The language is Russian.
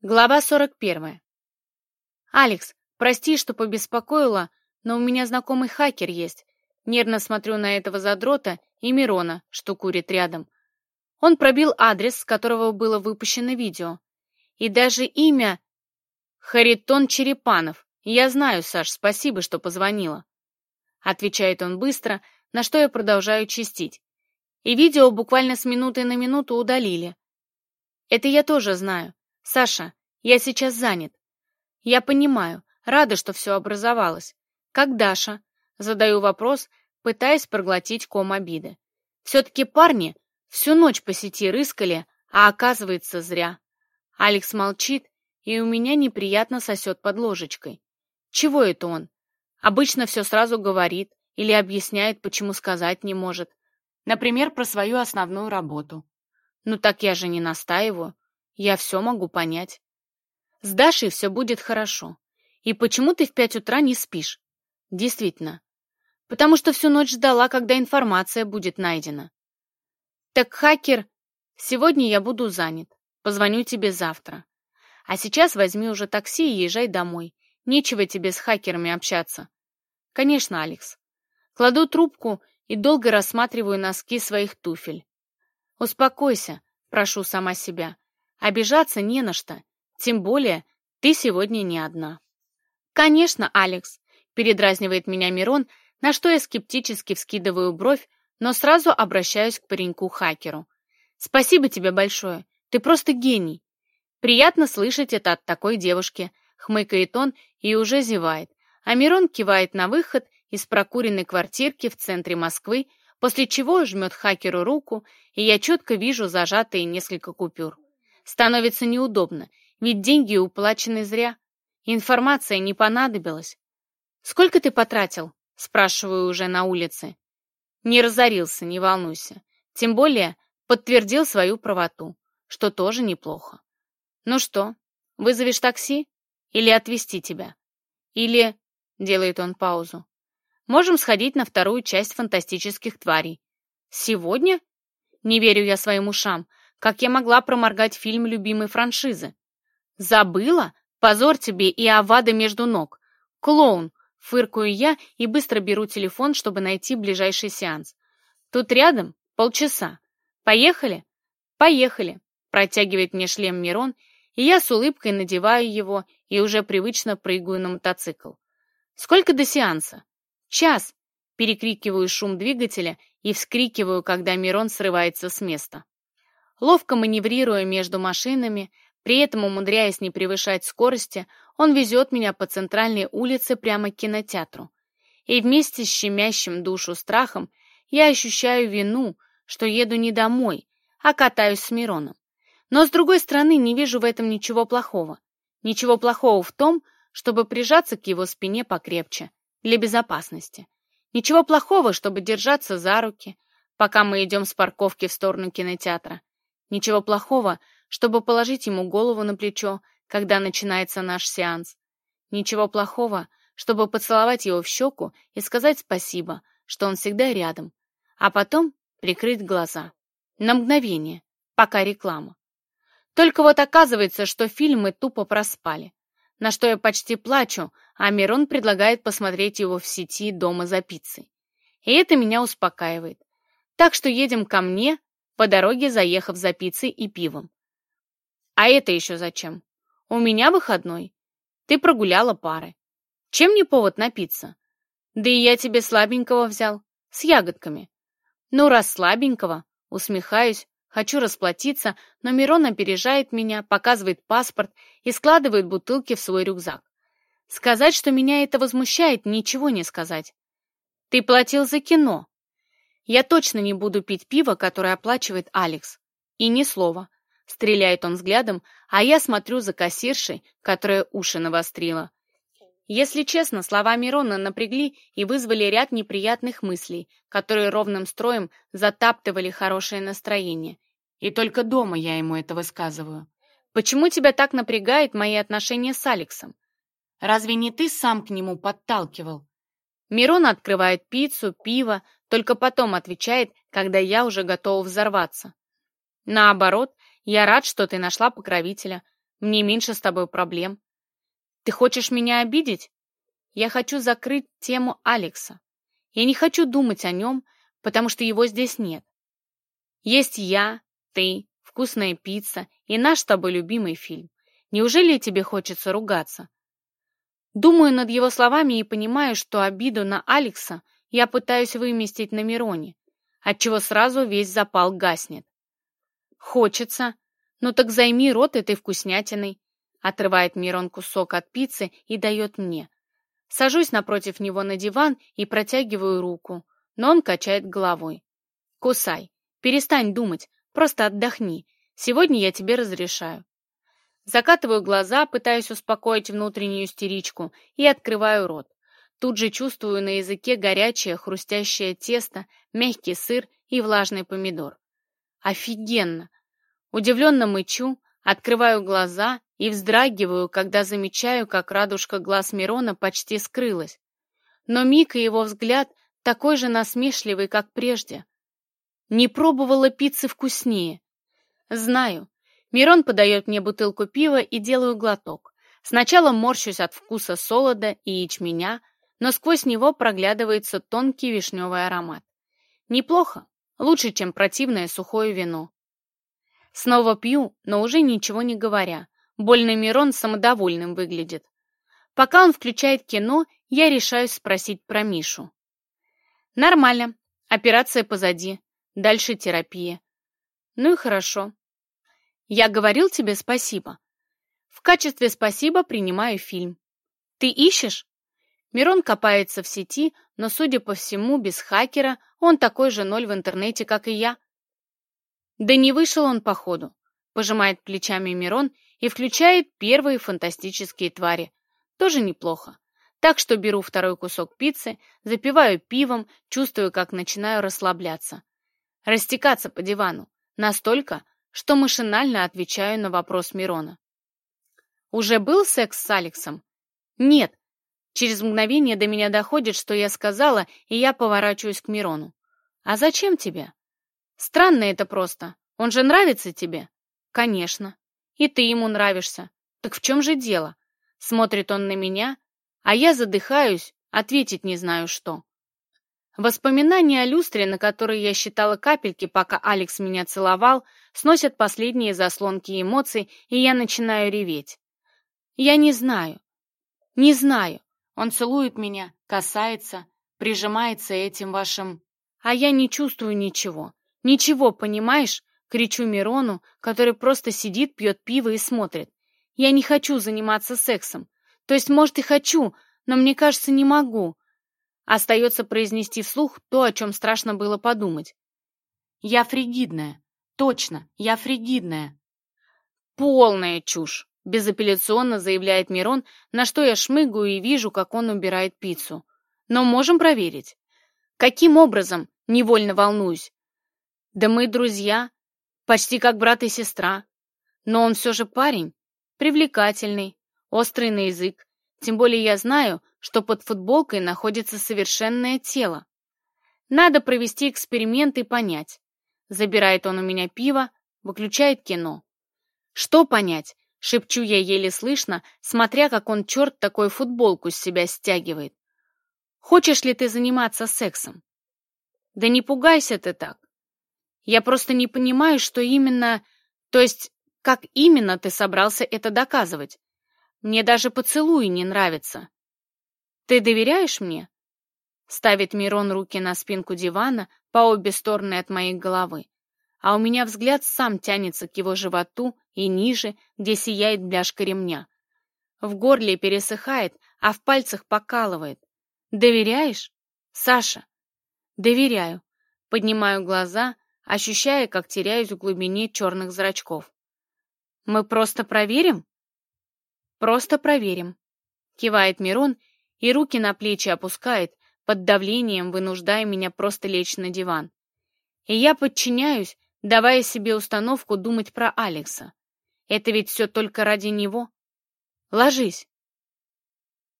Глава 41. «Алекс, прости, что побеспокоила, но у меня знакомый хакер есть. Нервно смотрю на этого задрота и Мирона, что курит рядом. Он пробил адрес, с которого было выпущено видео. И даже имя... Харитон Черепанов. Я знаю, Саш, спасибо, что позвонила. Отвечает он быстро, на что я продолжаю чистить. И видео буквально с минуты на минуту удалили. Это я тоже знаю. Саша, я сейчас занят. Я понимаю, рада, что все образовалось. Как Даша? Задаю вопрос, пытаясь проглотить ком обиды. Все-таки парни всю ночь по сети рыскали, а оказывается зря. Алекс молчит, и у меня неприятно сосет под ложечкой. Чего это он? Обычно все сразу говорит или объясняет, почему сказать не может. Например, про свою основную работу. Ну так я же не настаиваю. Я все могу понять. С Дашей все будет хорошо. И почему ты в пять утра не спишь? Действительно. Потому что всю ночь ждала, когда информация будет найдена. Так, хакер, сегодня я буду занят. Позвоню тебе завтра. А сейчас возьми уже такси и езжай домой. Нечего тебе с хакерами общаться. Конечно, Алекс. Кладу трубку и долго рассматриваю носки своих туфель. Успокойся, прошу сама себя. Обижаться не на что, тем более ты сегодня не одна. Конечно, Алекс, передразнивает меня Мирон, на что я скептически вскидываю бровь, но сразу обращаюсь к пареньку-хакеру. Спасибо тебе большое, ты просто гений. Приятно слышать это от такой девушки, хмыкает он и уже зевает, а Мирон кивает на выход из прокуренной квартирки в центре Москвы, после чего жмет хакеру руку, и я четко вижу зажатые несколько купюр. Становится неудобно, ведь деньги уплачены зря. Информация не понадобилась. «Сколько ты потратил?» — спрашиваю уже на улице. Не разорился, не волнуйся. Тем более подтвердил свою правоту, что тоже неплохо. «Ну что, вызовешь такси? Или отвезти тебя? Или...» — делает он паузу. «Можем сходить на вторую часть фантастических тварей. Сегодня?» Не верю я своим ушам как я могла проморгать фильм любимой франшизы. Забыла? Позор тебе и авада между ног. Клоун! Фыркую я и быстро беру телефон, чтобы найти ближайший сеанс. Тут рядом полчаса. Поехали? Поехали. Протягивает мне шлем Мирон, и я с улыбкой надеваю его и уже привычно прыгаю на мотоцикл. Сколько до сеанса? Час. Перекрикиваю шум двигателя и вскрикиваю, когда Мирон срывается с места. Ловко маневрируя между машинами, при этом умудряясь не превышать скорости, он везет меня по центральной улице прямо к кинотеатру. И вместе с щемящим душу страхом я ощущаю вину, что еду не домой, а катаюсь с Мироном. Но, с другой стороны, не вижу в этом ничего плохого. Ничего плохого в том, чтобы прижаться к его спине покрепче, для безопасности. Ничего плохого, чтобы держаться за руки, пока мы идем с парковки в сторону кинотеатра. Ничего плохого, чтобы положить ему голову на плечо, когда начинается наш сеанс. Ничего плохого, чтобы поцеловать его в щеку и сказать спасибо, что он всегда рядом, а потом прикрыть глаза. На мгновение, пока реклама. Только вот оказывается, что фильмы тупо проспали, на что я почти плачу, а Мирон предлагает посмотреть его в сети дома за пиццей. И это меня успокаивает. Так что едем ко мне, по дороге заехав за пиццей и пивом. «А это еще зачем? У меня выходной. Ты прогуляла пары. Чем не повод напиться? Да и я тебе слабенького взял, с ягодками. Ну, раз слабенького, усмехаюсь, хочу расплатиться, но Мирон опережает меня, показывает паспорт и складывает бутылки в свой рюкзак. Сказать, что меня это возмущает, ничего не сказать. Ты платил за кино, я точно не буду пить пиво, которое оплачивает Алекс. И ни слова. Стреляет он взглядом, а я смотрю за кассиршей, которая уши навострила. Если честно, слова Мирона напрягли и вызвали ряд неприятных мыслей, которые ровным строем затаптывали хорошее настроение. И только дома я ему это высказываю. Почему тебя так напрягает мои отношения с Алексом? Разве не ты сам к нему подталкивал? Мирон открывает пиццу, пиво, только потом отвечает, когда я уже готова взорваться. Наоборот, я рад, что ты нашла покровителя. Мне меньше с тобой проблем. Ты хочешь меня обидеть? Я хочу закрыть тему Алекса. Я не хочу думать о нем, потому что его здесь нет. Есть я, ты, вкусная пицца и наш с тобой любимый фильм. Неужели тебе хочется ругаться? Думаю над его словами и понимаю, что обиду на Алекса – я пытаюсь выместить на Мироне, отчего сразу весь запал гаснет. Хочется. Ну так займи рот этой вкуснятиной. Отрывает Мирон кусок от пиццы и дает мне. Сажусь напротив него на диван и протягиваю руку, но он качает головой. «Кусай. Перестань думать. Просто отдохни. Сегодня я тебе разрешаю». Закатываю глаза, пытаясь успокоить внутреннюю истеричку, и открываю рот. Тут же чувствую на языке горячее, хрустящее тесто, мягкий сыр и влажный помидор. Офигенно! Удивленно мычу, открываю глаза и вздрагиваю, когда замечаю, как радужка глаз Мирона почти скрылась. Но Мик и его взгляд такой же насмешливый, как прежде. Не пробовала пиццы вкуснее. Знаю. Мирон подает мне бутылку пива и делаю глоток. Сначала морщусь от вкуса солода и ячменя, но сквозь него проглядывается тонкий вишневый аромат. Неплохо, лучше, чем противное сухое вино. Снова пью, но уже ничего не говоря. Больный Мирон самодовольным выглядит. Пока он включает кино, я решаюсь спросить про Мишу. Нормально, операция позади, дальше терапия. Ну и хорошо. Я говорил тебе спасибо. В качестве спасибо принимаю фильм. Ты ищешь? Мирон копается в сети, но, судя по всему, без хакера он такой же ноль в интернете, как и я. Да не вышел он походу, пожимает плечами Мирон и включает первые фантастические твари. Тоже неплохо. Так что беру второй кусок пиццы, запиваю пивом, чувствую, как начинаю расслабляться. Растекаться по дивану. Настолько, что машинально отвечаю на вопрос Мирона. Уже был секс с Алексом? Нет, Через мгновение до меня доходит, что я сказала, и я поворачиваюсь к Мирону. «А зачем тебе?» «Странно это просто. Он же нравится тебе?» «Конечно. И ты ему нравишься. Так в чем же дело?» Смотрит он на меня, а я задыхаюсь, ответить не знаю что. Воспоминания о люстре, на которой я считала капельки, пока Алекс меня целовал, сносят последние заслонки эмоций, и я начинаю реветь. Я не знаю. Не знаю. Он целует меня, касается, прижимается этим вашим... А я не чувствую ничего. Ничего, понимаешь? Кричу Мирону, который просто сидит, пьет пиво и смотрит. Я не хочу заниматься сексом. То есть, может, и хочу, но мне кажется, не могу. Остается произнести вслух то, о чем страшно было подумать. Я фригидная. Точно, я фригидная. Полная чушь. безапелляционно заявляет Мирон, на что я шмыгаю и вижу, как он убирает пиццу. «Но можем проверить». «Каким образом?» — невольно волнуюсь. Да мы друзья, почти как брат и сестра. Но он все же парень, привлекательный, острый на язык. Тем более я знаю, что под футболкой находится совершенное тело. Надо провести эксперимент и понять. Забирает он у меня пиво, выключает кино. Шепчу я еле слышно, смотря, как он черт такой футболку с себя стягивает. «Хочешь ли ты заниматься сексом?» «Да не пугайся ты так. Я просто не понимаю, что именно... То есть, как именно ты собрался это доказывать? Мне даже поцелуи не нравятся. Ты доверяешь мне?» Ставит Мирон руки на спинку дивана по обе стороны от моей головы, а у меня взгляд сам тянется к его животу и ниже, где сияет бляшка ремня. В горле пересыхает, а в пальцах покалывает. «Доверяешь?» «Саша!» «Доверяю». Поднимаю глаза, ощущая, как теряюсь в глубине черных зрачков. «Мы просто проверим?» «Просто проверим», — кивает Мирон и руки на плечи опускает, под давлением вынуждая меня просто лечь на диван. И я подчиняюсь, давая себе установку думать про Алекса. Это ведь все только ради него. Ложись.